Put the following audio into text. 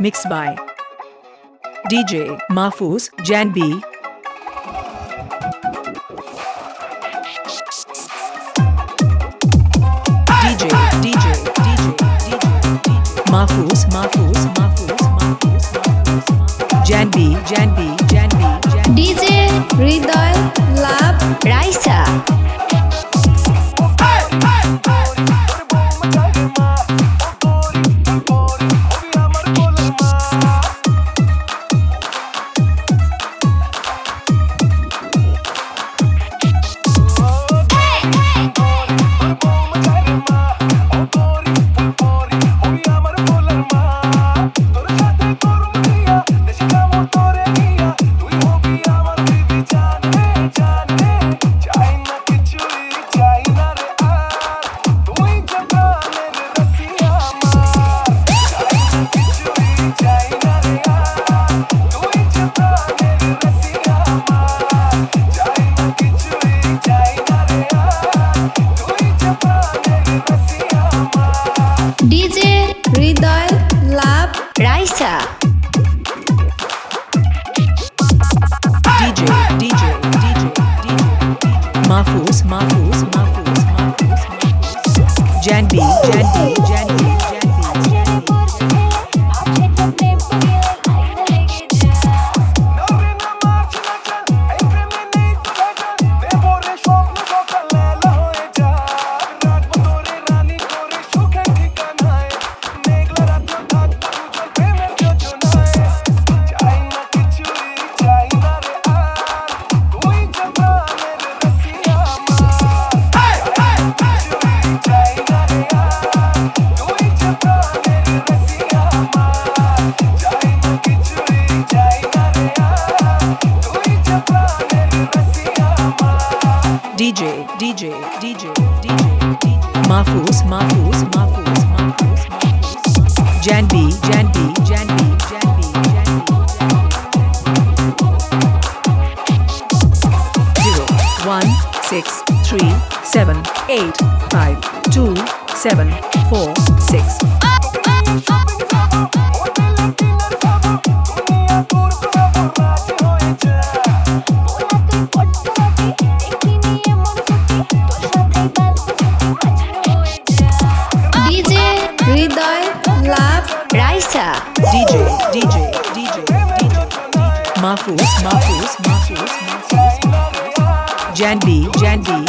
Mixed by DJ Mahfouz Jan B. DJ, hey, DJ. DJ, DJ, DJ, DJ. Mahfouz, Mahfouz, Mahfouz, Mahfouz, Mahfouz. Janbi, Janbi, Janbi, Janbi. DJ Ridoy Lab Raisa. later. Hey, DJ, DJ, DJ, DJ, DJ. Mahfouz, Mahfouz, Mahfouz, Mahfouz, Mahfouz. Jan B, Jan B, Jan B. DJ, DJ, DJ, DJ, DJ. Mahfouz, Mahfouz, Mahfouz, Mahfouz, Mahfouz. Janbi, Janbi, Janbi, Janbi, Janbi. Zero, one, six, three, seven, eight, five, two, seven, four, six. Raisa. DJ DJ DJ DJ Mahfouz Mahfouz Mahfouz Mahfouz Janvi Janvi